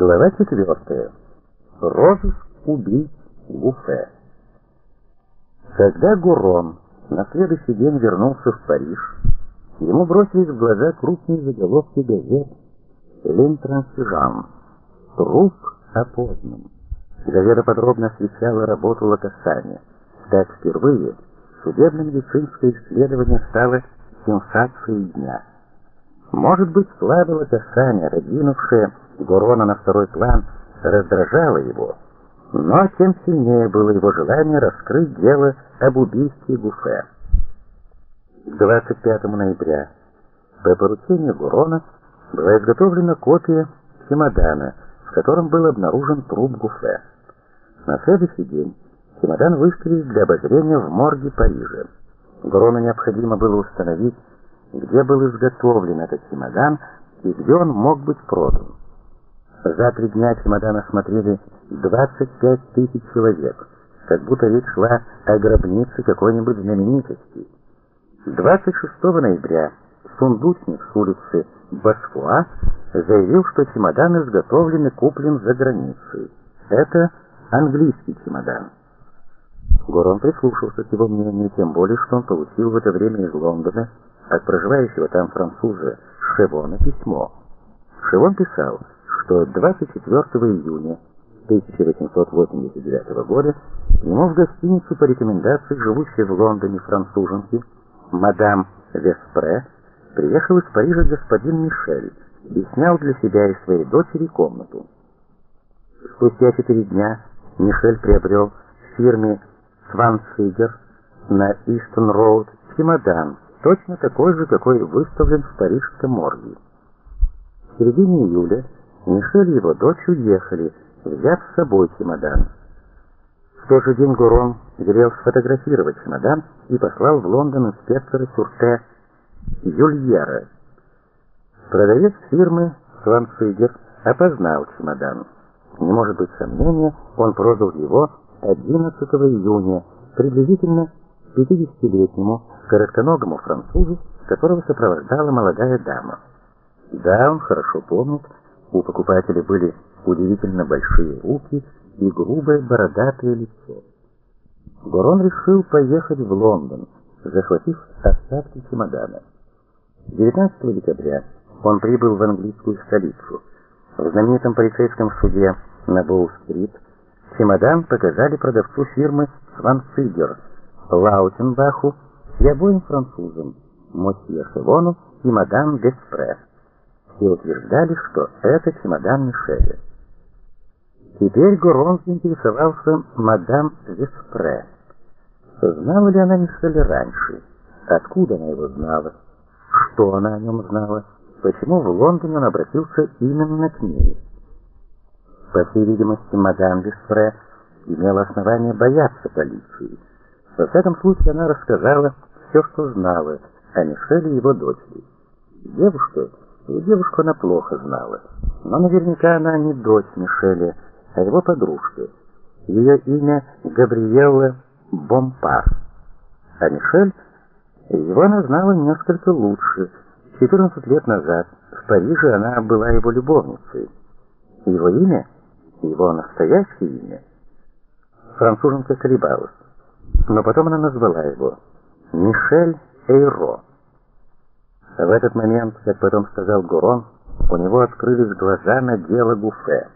Глава 4. Розыск убийц Гуфе. Когда Гурон на следующий день вернулся в Париж, ему бросились в глаза крупные заголовки газет «Линтрансижан» «Труп опознан». Газета подробно освещала работу Лакасани. Так впервые судебно-медицинское исследование стало сенсацией дня. Может быть, слава Лакасани, родинувшая Гурона на второй план, раздражало его, но тем сильнее было его желание раскрыть дело об убийстве Гуфе. 25 ноября по поручению Гурона была изготовлена копия чемодана, в котором был обнаружен труп Гуфе. На следующий день чемодан выставили для обозрения в морге Парижа. Гурону необходимо было установить, где был изготовлен этот чемодан и где он мог быть продан. За три дня чемодан осмотрели 25 тысяч человек, как будто речь шла о гробнице какой-нибудь знаменитости. 26 ноября сундучник с улицы Басфуа заявил, что чемодан изготовлен и куплен за границей. Это английский чемодан. Горон прислушался к его мнению, тем более, что он получил в это время из Лондона от проживающего там француза Шевона письмо. Шевон писал, что 24 июня 1889 года к нему в гостиницу по рекомендации живущей в Лондоне француженки мадам Веспре приехал из Парижа господин Мишель и снял для себя и своей дочери комнату. Спустя четыре дня Мишель приобрел в фирме Сванцигер на Истон-Роуд чемодан, точно такой же, какой выставлен в парижском морге. В середине июля Мишель и его дочь уехали, взяв с собой чемодан. В тот же день Гурон велел сфотографировать чемодан и послал в Лондон инспектора Сюрте Юльера. Продавец фирмы Сванцигер опознал чемодан. Не может быть сомнения, он продал его 11 июня приблизительно 50-летнему коротконогому французу, которого сопровождала молодая дама. Да, он хорошо помнит, у покупателя были удивительно большие руки и грубое бородатое лицо. Горон решил поехать в Лондон, захватив остатки чемодана. 19 декабря он прибыл в английскую столицу. В знаменитом полицейском суде на Боу-стрит чемодан показали продавцу фирмы Сванцигер, Лаутенбаху и обоим французам, мосье Шевону и мадам Деспре и утверждали, что это чемодан Мишеля. Теперь Гурон заинтересовался мадам Веспре. Знала ли она Мишеля раньше? Откуда она его знала? Что она о нем знала? Почему в Лондоне он обратился именно к ней? По всей видимости, мадам Веспре имела основание бояться полиции. Во всяком случае, она рассказала все, что знала о Мишеле и его дочери. Девушка девушку она плохо знала. Но наверняка она не дочь Мишеля, а его подружка. Ее имя Габриэлла Бомпар. А Мишель, его она знала несколько лучше. 14 лет назад в Париже она была его любовницей. Его имя, его настоящее имя, француженка колебалась. Но потом она назвала его Мишель Эйро. В этот момент, как потом сказал Гурон, у него открылись глаза на дело Гуфе.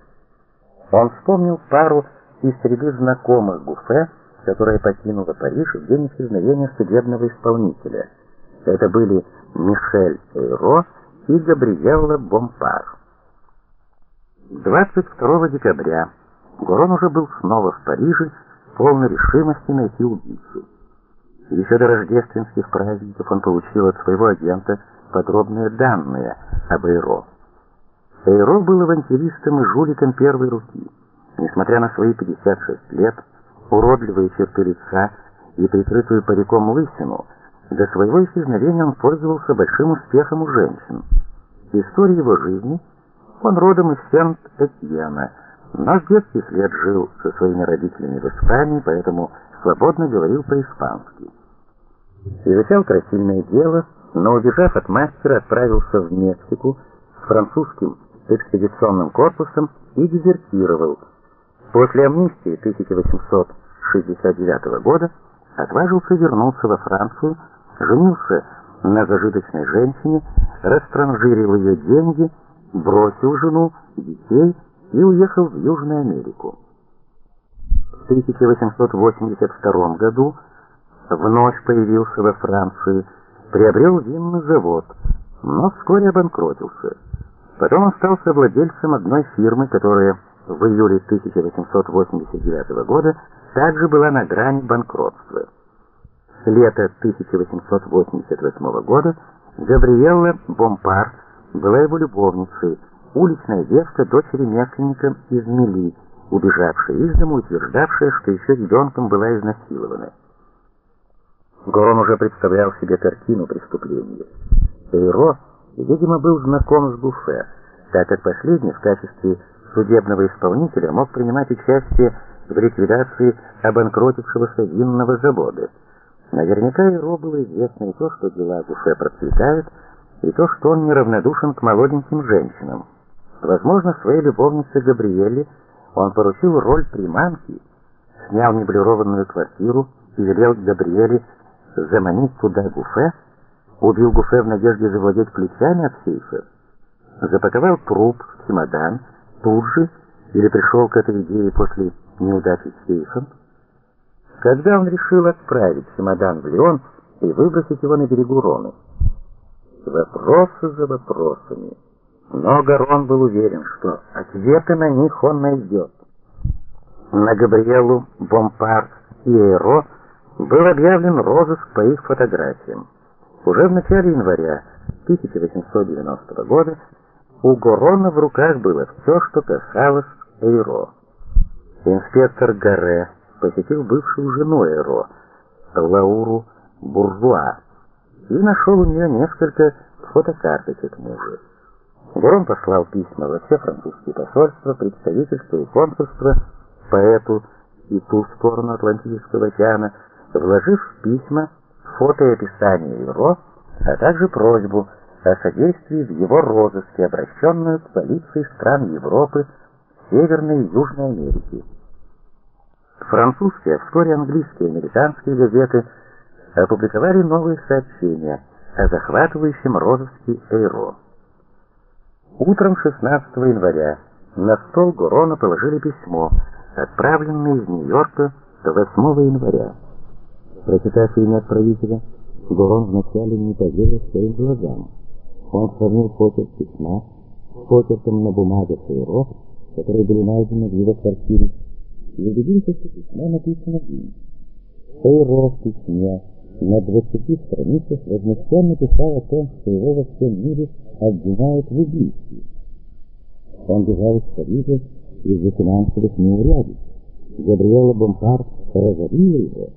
Он вспомнил пару из среды знакомых Гуфе, которая покинула Париж в день исчезновения судебного исполнителя. Это были Мишель Эйро и Габриэлла Бомпар. 22 декабря Гурон уже был снова в Париже, полной решимости найти убийцу. Еще до рождественских праздников он получил от своего агента подробные данные об Эйро. Эйро был авантюристом и жуликом первой руки. Несмотря на свои 56 лет, уродливые черты лица и прикрытую париком лысину, до своего исчезновения он пользовался большим успехом у женщин. История его жизни он родом из Сент-Этьена, но с детских лет жил со своими родителями в Испании, поэтому свободно говорил по-испански. Изучал красильное дело, но убежав от мастера, отправился в Мексику с французским экспедиционным корпусом и дезертировал. После амнистии 1869 года отважился вернуться во Францию, женился на зажиточной женщине, растранжирил ее деньги, бросил жену, детей и уехал в Южную Америку. В 1882 году вновь появился во Франции, приобрел винный завод, но вскоре обанкротился. Потом остался владельцем одной фирмы, которая в июле 1889 года также была на грани банкротства. С лета 1888 года Габриэлла Бомпар была его любовницей, уличная девка дочери местника из Мили, убежавшая из дома, утверждавшая, что еще ребенком была изнасилована. Горон уже представлял себе картину преступления. Эйро, видимо, был знаком с Буфе, так как последний в качестве судебного исполнителя мог принимать участие в ликвидации обанкротившегося винного завода. Наверняка Эйро было известно и то, что дела Буфе процветают, и то, что он неравнодушен к молоденьким женщинам. Возможно, своей любовнице Габриэле он поручил роль приманки, снял меблированную квартиру и велел Габриэле заманить туда Гуфе, убил Гуфе в надежде завладеть ключами от сейфа, запаковал труп в чемодан, тут же или пришел к этой идее после неудачи с сейфом. Когда он решил отправить чемодан в Лион и выбросить его на берегу Роны? Вопросы за вопросами. Но Гарон был уверен, что ответы на них он найдет. На Габриэлу, Бомпар и Эйро был объявлен розыск по их фотографиям. Уже в начале января 1890 года у Горона в руках было все, что касалось Эйро. Инспектор Гаре посетил бывшую жену Эйро, Лауру Буржуа, и нашел у нее несколько фотокарточек мужа. Горон послал письма во все французские посольства, представительства и консульства по эту и ту сторону Атлантического океана, вложив в письма фото и описание Эйро, а также просьбу о содействии в его розыске, обращенную к полиции стран Европы, Северной и Южной Америки. Французские, а вскоре английские и американские газеты опубликовали новые сообщения о захватывающем розыске Эйро. Утром 16 января на стол Гурона положили письмо, отправленное из Нью-Йорка 8 января. Прочитав имя отправителя, Гурон вначале не поверил своим глазам. Он сравнил почерк письма с почерком на бумаге Сейро, которые были найдены в его квартире, и убедился, что письмо написано им. Сейро в письме на 20 страницах возмущенно писал о том, что его во всем мире обвиняют в убийстве. Он бежал из Парижа из-за финансовых неурядиц. Габриэла Бомпар разорила его,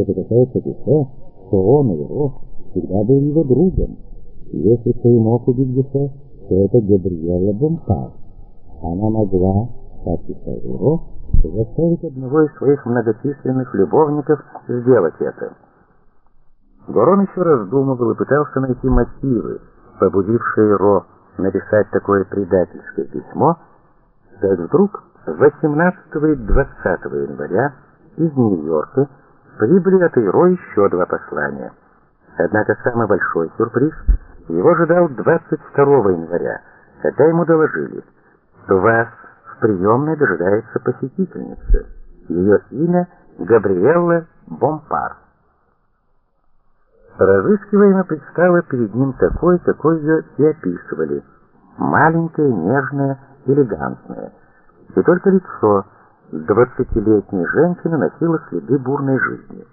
что это касается Гуфе, что он, его, всегда был его другом. Если кто и мог убить Гуфе, то это Габриэла Бомпар. Она могла, как писал его, заставить одного из своих многочисленных любовников сделать это. Горон еще раздумывал и пытался найти мотивы, побудившие Ро написать такое предательское письмо, как вдруг 18 и 20 января из Нью-Йорка прибыли от Иро еще два послания. Однако самый большой сюрприз его ожидал 22 января, когда ему доложили, «Вас в приемной дожидается посетительница. Ее имя Габриэлла Бомпар». Разыскиваемая предстала перед ним такой, какой ее и описывали. Маленькая, нежная, элегантная. И только лицо двадцатилетней женщины носило следы бурной жизни.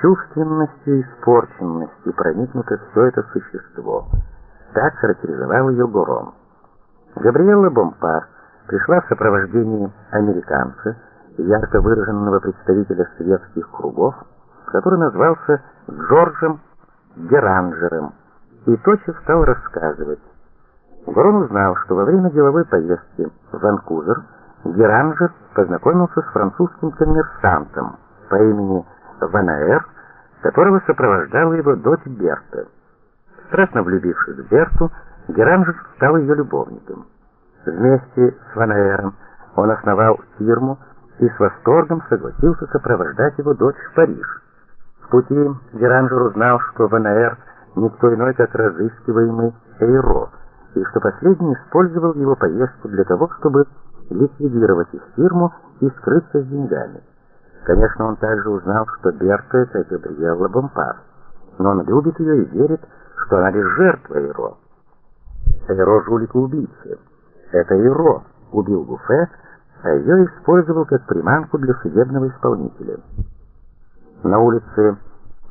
Чувственностью и испорченностью проникнуто все это существо. Так характеризовал ее Горон. Габриэла Бомпар пришла в сопровождении американца, ярко выраженного представителя светских кругов, который назвался Джорджем Геранжером, и тотчас стал рассказывать. Ворон узнал, что во время деловой поездки в Ванкувер Геранжер познакомился с французским коммерсантом по имени Ванаэр, которого сопровождала его дочь Берта. Страстно влюбившись в Берту, Геранжер стал ее любовником. Вместе с Ванаэром он основал фирму и с восторгом согласился сопровождать его дочь в Париж. В пути Деранжер узнал, что Ванаэр никто иной, как разыскиваемый Эйро, и что последний использовал его поездку для того, чтобы ликвидировать их фирму и скрыться с деньгами. Конечно, он также узнал, что Берта — это Габриэлла Бомпар, но он любит ее и верит, что она лишь жертва Эйро. Эйро — жулик убийца. Это Эйро убил Гуфе, а ее использовал как приманку для судебного исполнителя. На улице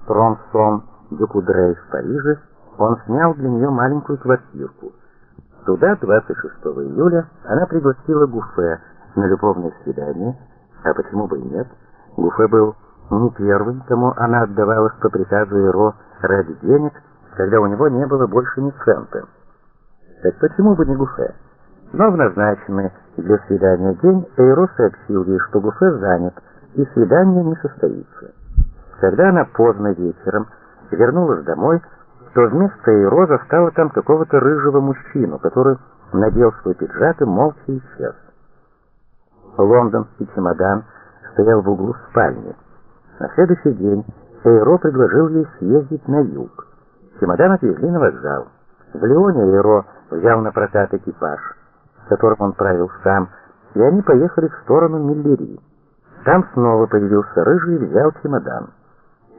Тронсон-Дюкудрей в Париже он снял для нее маленькую квартирку. Туда 26 июля она пригласила Гуфе на любовное свидание, а почему бы и нет? Гуфе был не первым, кому она отдавалась по приказу Эро ради денег, когда у него не было больше ни цента. Так почему бы не Гуфе? Но в назначенный для свидания день Эйро сообщил ей, что Гуфе занят, и свидание не состоится. Когда она поздно вечером вернулась домой, то вместо Эйро застала там какого-то рыжего мужчину, который надел свой пиджак и молча исчез. Лондонский чемодан стоял в углу спальни. На следующий день Эйро предложил ей съездить на юг. Чемодан отвезли на вокзал. В Лионе Эйро взял на прокат экипаж которым он правил сам, и они поехали в сторону Миллери. Там снова появился Рыжий и взял чемодан.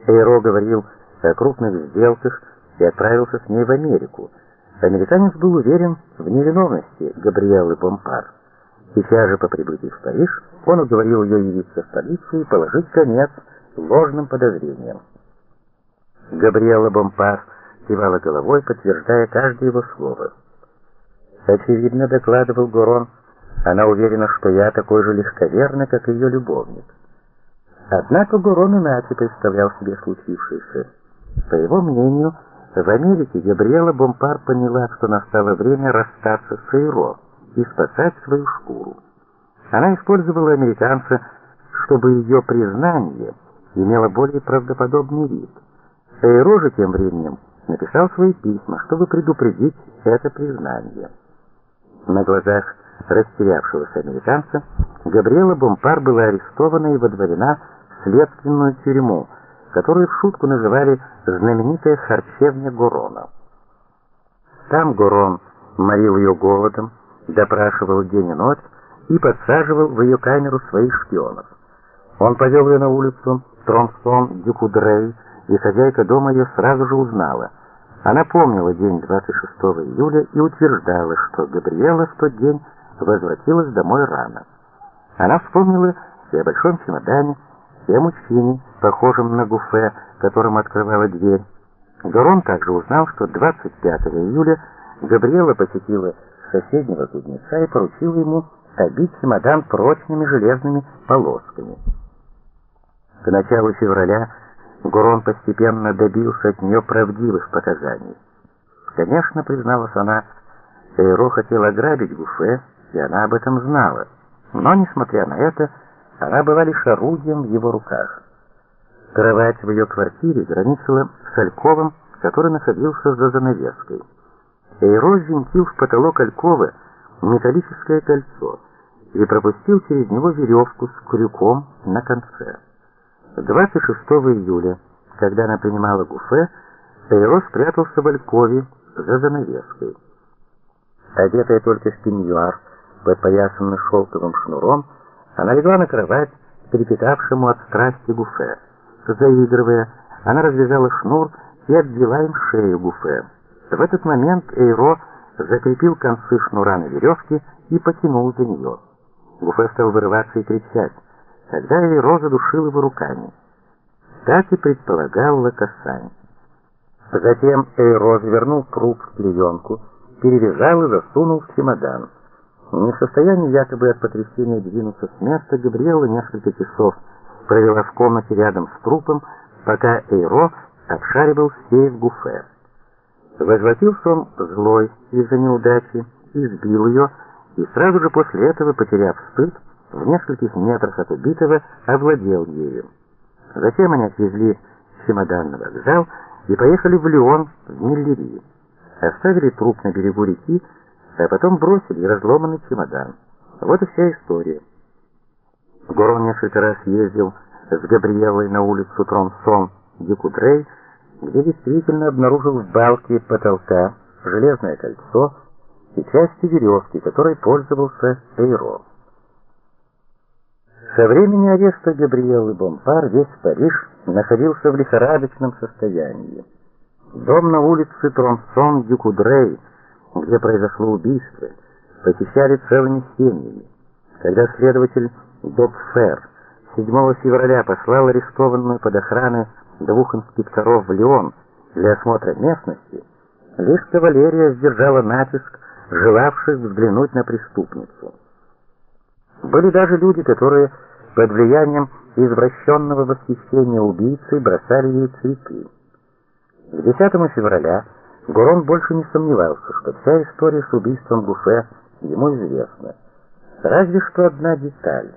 Эйро говорил о крупных сделках и отправился с ней в Америку. Американец был уверен в невиновности Габриэлы Бомпар. Сейчас же по прибытии в Париж он уговорил ее явиться в полицию и положить конец ложным подозрениям. Габриэла Бомпар кивала головой, подтверждая каждое его слово. Очевидно, докладывал Горон, она уверена, что я такой же легковерный, как ее любовник. Однако Горон иначе представлял себе случившееся. По его мнению, в Америке Габриэла Бомпар поняла, что настало время расстаться с Эйро и спасать свою шкуру. Она использовала американца, чтобы ее признание имело более правдоподобный вид. Эйро же тем временем написал свои письма, чтобы предупредить это признание. На глазах растерявшегося американца Габриэла Бомпар была арестована и водворена в следственную тюрьму, которую в шутку называли знаменитая харчевня Горона. Там Горон морил ее голодом, допрашивал день и ночь и подсаживал в ее камеру своих шпионов. Он повел ее на улицу Тронсон-Дюкудрей, и хозяйка дома ее сразу же узнала – она помнила день 26 июля и утверждала, что Габриэла в тот день возвратилась домой рано. Она вспомнила и о большом чемодане, и мужчине, похожем на Гуфе, которому открывала дверь. Гарон также узнал, что 25 июля Габриэла посетила соседнего кузнеца и поручила ему обить чемодан прочными железными полосками. К началу февраля Гурон постепенно добился от нее правдивых показаний. Конечно, призналась она, Эйро хотел ограбить Гуфе, и она об этом знала. Но, несмотря на это, она была лишь орудием в его руках. Кровать в ее квартире граничила с Альковым, который находился за занавеской. Эйро ввинтил в потолок Альковы металлическое кольцо и пропустил через него веревку с крюком на конце. 26 июля, когда она принимала гуфе, Эйро спрятался в Алькове за занавеской. Одетая только в пеньюар, подпоясанный шелковым шнуром, она легла на кровать, трепетавшему от страсти гуфе. Заигрывая, она развязала шнур и обвела им шею гуфе. В этот момент Эйро закрепил концы шнура на веревке и потянул за нее. Гуфе стал вырываться и кричать. Тогда и Роза душил его руками. Так и предполагал Лакасань. Затем Эйро вернул круг в клеенку, перевязал и засунул в чемодан. Не в состоянии якобы от потрясения двинуться с места, Габриэла несколько часов провела в комнате рядом с трупом, пока Эйро обшаривал сейф Гуфе. Возвратился он злой из-за неудачи, избил ее, и сразу же после этого, потеряв стыд, в нескольких метрах от убитого овладел ею. Затем они отвезли чемодан на вокзал и поехали в Лион, в Миллери. Оставили труп на берегу реки, а потом бросили разломанный чемодан. Вот и вся история. Горон несколько раз ездил с Габриэлой на улицу Тронсон Дюкудрей, где действительно обнаружил в балке потолка железное кольцо и части веревки, которой пользовался Эйро. Со времени ареста Габриэлы Бомпар весь Париж находился в лихорадочном состоянии. Дом на улице Тронсон-Дюкудрей, где произошло убийство, посещали целыми семьями. Когда следователь Добфер 7 февраля послал арестованную под охраной двух инспекторов в Лион для осмотра местности, лишь кавалерия сдержала натиск желавших взглянуть на преступницу. Были даже люди, которые под влиянием извращенного восхищения убийцы бросали ей цветы. К 10 февраля Гурон больше не сомневался, что вся история с убийством Гуфе ему известна. Разве что одна деталь.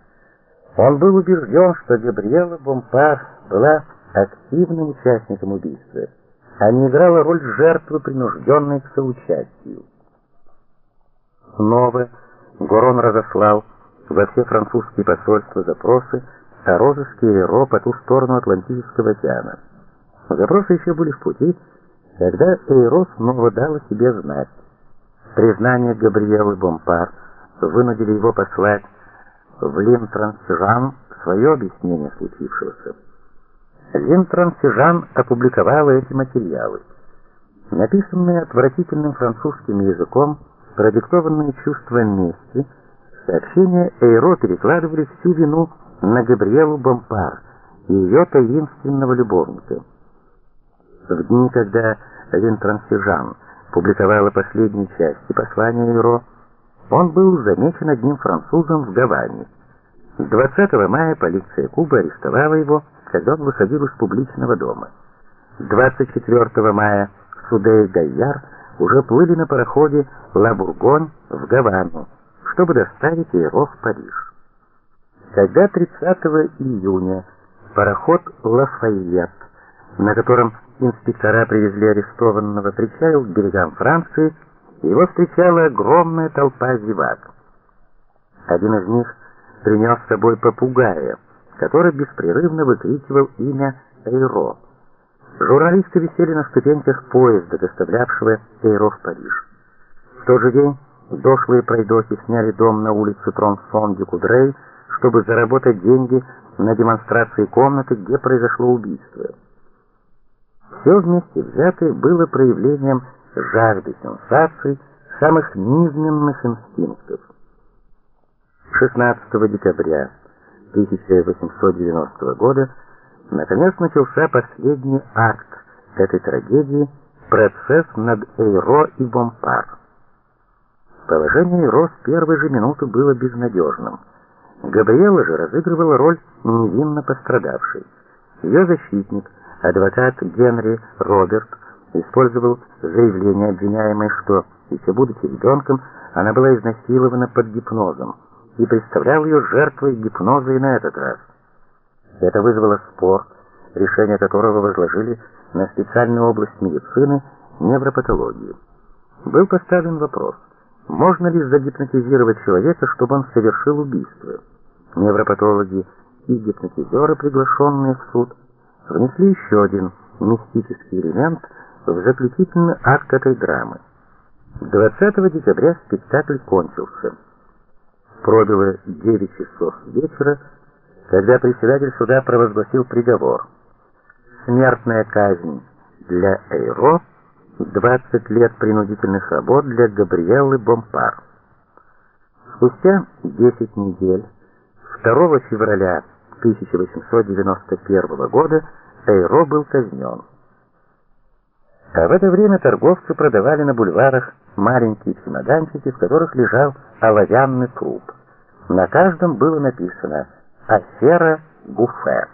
Он был убежден, что Габриэла Бомпар была активным участником убийства, а не играла роль жертвы, принужденной к соучастию. Снова Горон разослал во все французские посольства запросы о розыске Эро по ту сторону Атлантического океана. Запросы еще были в пути, когда Эйро снова дал о себе знать. Признание Габриэлы Бомпар вынудили его послать в Линтрансижан свое объяснение случившегося. Линтрансижан опубликовала эти материалы. Написанные отвратительным французским языком, продиктованные чувством мести, сообщения Эйро перекладывали всю вину на Габриэлу Бомпар и ее таинственного любовника. В дни, когда Линтрансижан публиковала последние части послания Эйро, он был замечен одним французом в Гаване. 20 мая полиция Кубы арестовала его, когда он выходил из публичного дома. 24 мая Суде и Гайяр уже плыли на пароходе «Ла Бургонь» в Гавану, чтобы доставить его в Париж. Когда 30 июня пароход «Лафайет», на котором инспектора привезли арестованного, причалил к берегам Франции, его встречала огромная толпа зевак. Один из них принес с собой попугая, который беспрерывно выкрикивал имя Эйро. Журналисты висели на ступеньках поезда, доставлявшего Эйро в Париж. В тот же день дошлые пройдохи сняли дом на улице Тронсон-Дюкудрей, чтобы заработать деньги на демонстрации комнаты, где произошло убийство. Все вместе взятое было проявлением жажды сенсаций, самых низменных инстинктов. 16 декабря 1890 года наконец начался последний акт этой трагедии процесс над Эйро и Бомпар. Положение Эйро с первой же минуты было безнадежным. Габриэла же разыгрывала роль невинно пострадавшей. Ее защитник, адвокат Генри Роберт, использовал заявление обвиняемой, что, еще будучи ребенком, она была изнасилована под гипнозом, и представлял ее жертвой гипноза и на этот раз. Это вызвало спор, решение которого возложили на специальную область медицины невропатологию. Был поставлен вопрос, можно ли загипнотизировать человека, чтобы он совершил убийство. Невропатологи и гипнотизеры, приглашенные в суд, внесли еще один мистический элемент – в заключительный акт этой драмы. 20 декабря спектакль кончился. Пробило 9 часов вечера, когда председатель суда провозгласил приговор. Смертная казнь для Эйро, 20 лет принудительных работ для Габриэлы Бомпар. Спустя 10 недель, 2 февраля 1891 года, Эйро был казнен. А в это время торговцы продавали на бульварах маленькие чемоданчики, в которых лежал оловянный труп. На каждом было написано «Афера Гуфе».